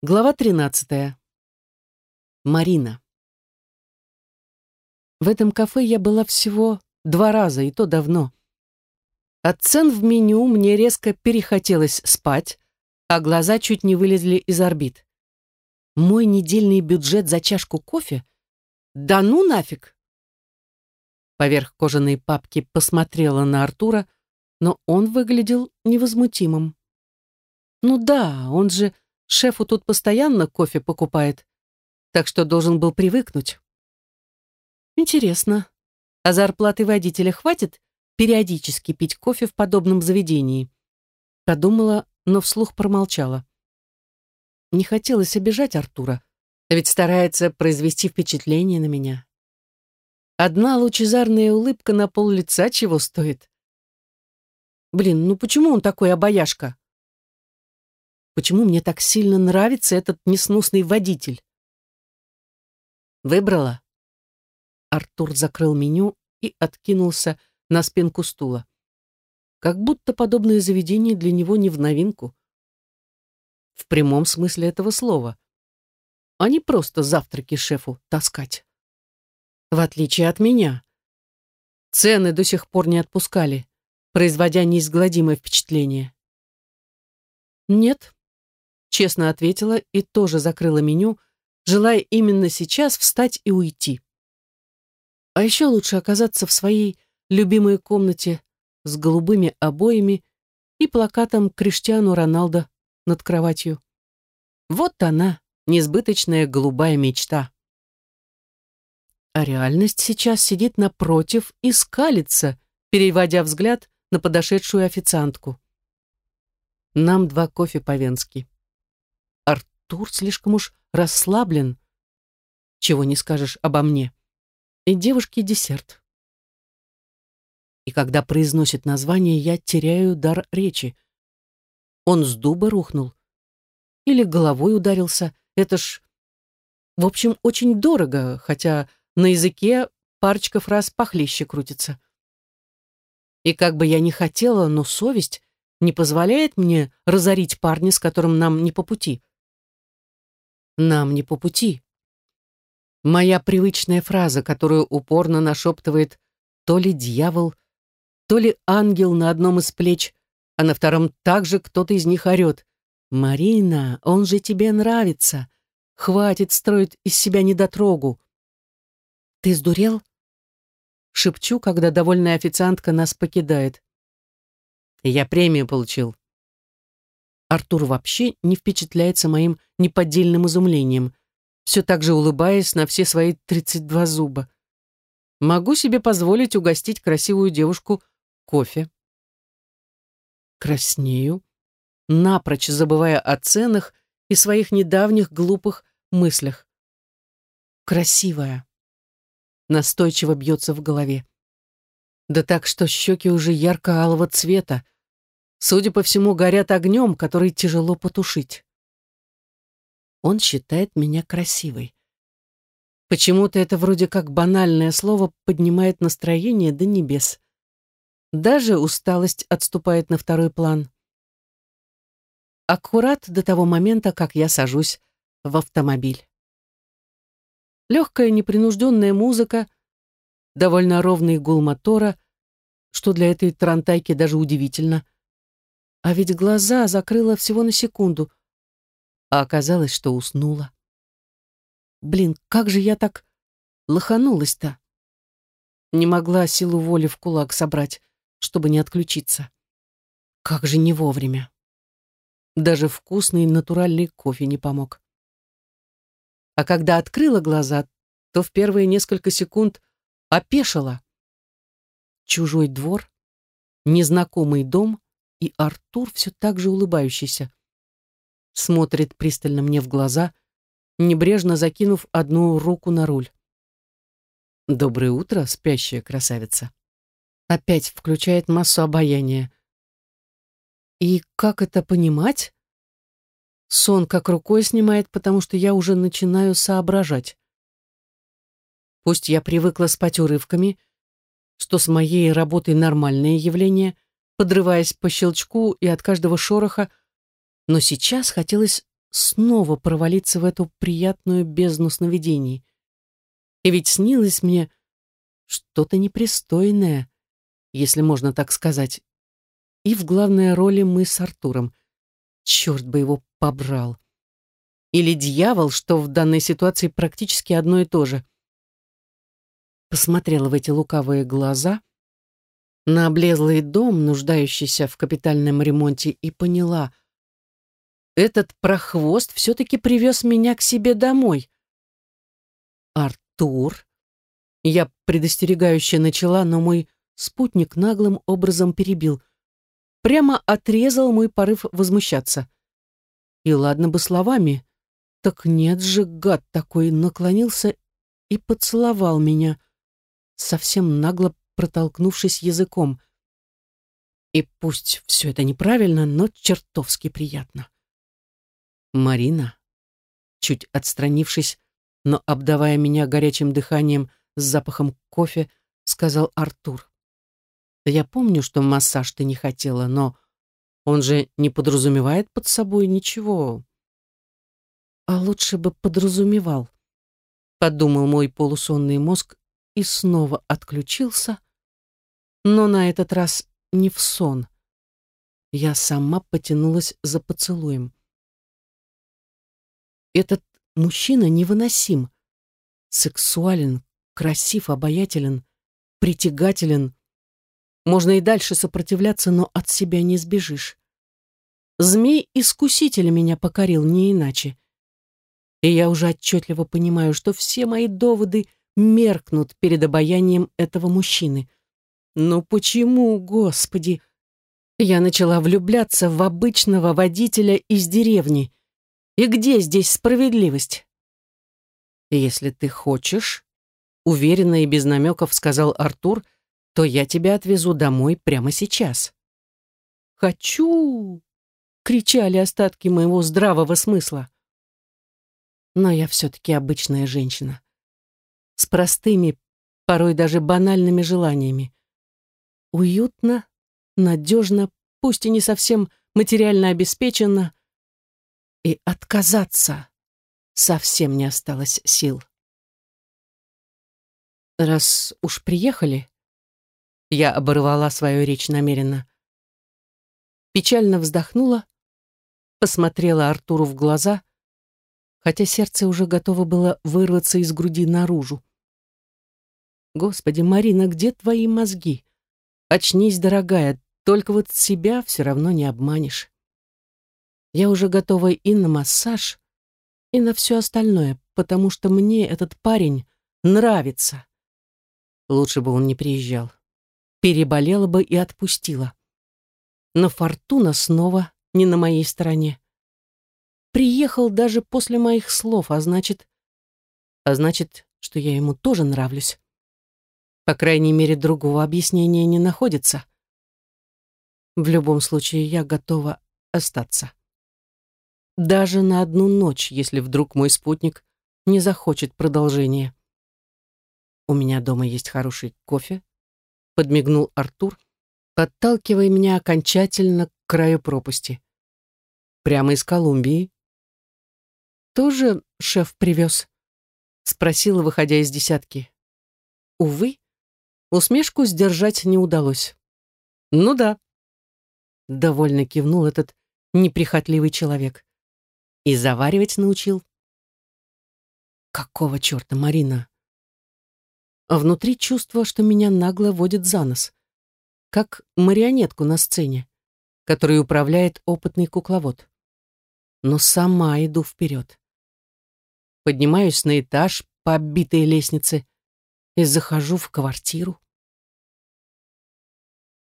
Глава 13. Марина. В этом кафе я была всего два раза, и то давно. От цен в меню мне резко перехотелось спать, а глаза чуть не вылезли из орбит. Мой недельный бюджет за чашку кофе? Да ну нафиг! Поверх кожаной папки посмотрела на Артура, но он выглядел невозмутимым. Ну да, он же Шефу тут постоянно кофе покупает, так что должен был привыкнуть. Интересно, а зарплаты водителя хватит периодически пить кофе в подобном заведении? Подумала, но вслух промолчала. Не хотелось обижать Артура, а ведь старается произвести впечатление на меня. Одна лучезарная улыбка на пол лица чего стоит? Блин, ну почему он такой обаяшка? Почему мне так сильно нравится этот несносный водитель. Выбрала. Артур закрыл меню и откинулся на спинку стула. Как будто подобное заведение для него не в новинку. В прямом смысле этого слова. А не просто завтраки шефу таскать. В отличие от меня. Цены до сих пор не отпускали, производя неизгладимое впечатление. Нет, честно ответила и тоже закрыла меню, желая именно сейчас встать и уйти. А еще лучше оказаться в своей любимой комнате с голубыми обоями и плакатом Криштиану Роналдо над кроватью. Вот она, несбыточная голубая мечта. А реальность сейчас сидит напротив и скалится, переводя взгляд на подошедшую официантку. Нам два кофе по-венски. Артур слишком уж расслаблен. Чего не скажешь обо мне. И девушке десерт. И когда произносит название, я теряю дар речи. Он с дуба рухнул. Или головой ударился. Это ж... В общем, очень дорого, хотя на языке парочка фраз похлеще крутится. И как бы я ни хотела, но совесть не позволяет мне разорить парня, с которым нам не по пути нам не по пути. Моя привычная фраза, которую упорно нашептывает то ли дьявол, то ли ангел на одном из плеч, а на втором также кто-то из них орет. «Марина, он же тебе нравится. Хватит строить из себя недотрогу». «Ты сдурел?» Шепчу, когда довольная официантка нас покидает. «Я премию получил», Артур вообще не впечатляется моим неподдельным изумлением, все так же улыбаясь на все свои 32 зуба. Могу себе позволить угостить красивую девушку кофе. Краснею, напрочь забывая о ценах и своих недавних глупых мыслях. Красивая. Настойчиво бьется в голове. Да так, что щеки уже ярко-алого цвета, судя по всему, горят огнем, который тяжело потушить. Он считает меня красивой. Почему-то это вроде как банальное слово поднимает настроение до небес. Даже усталость отступает на второй план. Аккурат до того момента, как я сажусь в автомобиль. Легкая непринужденная музыка, довольно ровный гул мотора, что для этой трантайки даже удивительно — а ведь глаза закрыла всего на секунду, а оказалось, что уснула. Блин, как же я так лоханулась-то? Не могла силу воли в кулак собрать, чтобы не отключиться. Как же не вовремя. Даже вкусный натуральный кофе не помог. А когда открыла глаза, то в первые несколько секунд опешила. Чужой двор, незнакомый дом, и Артур все так же улыбающийся. Смотрит пристально мне в глаза, небрежно закинув одну руку на руль. «Доброе утро, спящая красавица». Опять включает массу обаяния. И как это понимать? Сон как рукой снимает, потому что я уже начинаю соображать. Пусть я привыкла спать урывками, что с моей работой нормальное явление — подрываясь по щелчку и от каждого шороха, но сейчас хотелось снова провалиться в эту приятную бездну сновидений. И ведь снилось мне что-то непристойное, если можно так сказать. И в главной роли мы с Артуром. Черт бы его побрал. Или дьявол, что в данной ситуации практически одно и то же. Посмотрела в эти лукавые глаза, на облезлый дом, нуждающийся в капитальном ремонте, и поняла, этот прохвост все-таки привез меня к себе домой. Артур. Я предостерегающе начала, но мой спутник наглым образом перебил. Прямо отрезал мой порыв возмущаться. И ладно бы словами, так нет же, гад такой, наклонился и поцеловал меня, совсем нагло протолкнувшись языком. И пусть все это неправильно, но чертовски приятно. Марина, чуть отстранившись, но обдавая меня горячим дыханием с запахом кофе, сказал Артур. Я помню, что массаж ты не хотела, но он же не подразумевает под собой ничего. А лучше бы подразумевал, подумал мой полусонный мозг и снова отключился, но на этот раз не в сон. Я сама потянулась за поцелуем. Этот мужчина невыносим. Сексуален, красив, обаятелен, притягателен. Можно и дальше сопротивляться, но от себя не сбежишь. Змей-искуситель меня покорил не иначе. И я уже отчетливо понимаю, что все мои доводы меркнут перед обаянием этого мужчины. Но почему, Господи? Я начала влюбляться в обычного водителя из деревни, и где здесь справедливость? Если ты хочешь, уверенно и без намеков сказал Артур, то я тебя отвезу домой прямо сейчас. Хочу! кричали остатки моего здравого смысла. Но я все-таки обычная женщина. С простыми, порой даже банальными желаниями. Уютно, надежно, пусть и не совсем материально обеспеченно, и отказаться совсем не осталось сил. Раз уж приехали, я оборвала свою речь намеренно. Печально вздохнула, посмотрела Артуру в глаза, хотя сердце уже готово было вырваться из груди наружу. Господи, Марина, где твои мозги? Очнись, дорогая, только вот себя все равно не обманешь. Я уже готова и на массаж, и на все остальное, потому что мне этот парень нравится. Лучше бы он не приезжал. Переболела бы и отпустила. Но фортуна снова не на моей стороне. Приехал даже после моих слов, а значит... А значит, что я ему тоже нравлюсь. По крайней мере, другого объяснения не находится. В любом случае, я готова остаться даже на одну ночь, если вдруг мой спутник не захочет продолжения. «У меня дома есть хороший кофе», — подмигнул Артур, подталкивая меня окончательно к краю пропасти. «Прямо из Колумбии». «Тоже шеф привез?» — спросила, выходя из десятки. Увы, усмешку сдержать не удалось. «Ну да», — довольно кивнул этот неприхотливый человек. И заваривать научил. Какого черта, Марина? А внутри чувство, что меня нагло водит за нос. Как марионетку на сцене, которой управляет опытный кукловод. Но сама иду вперед. Поднимаюсь на этаж по оббитой лестнице и захожу в квартиру.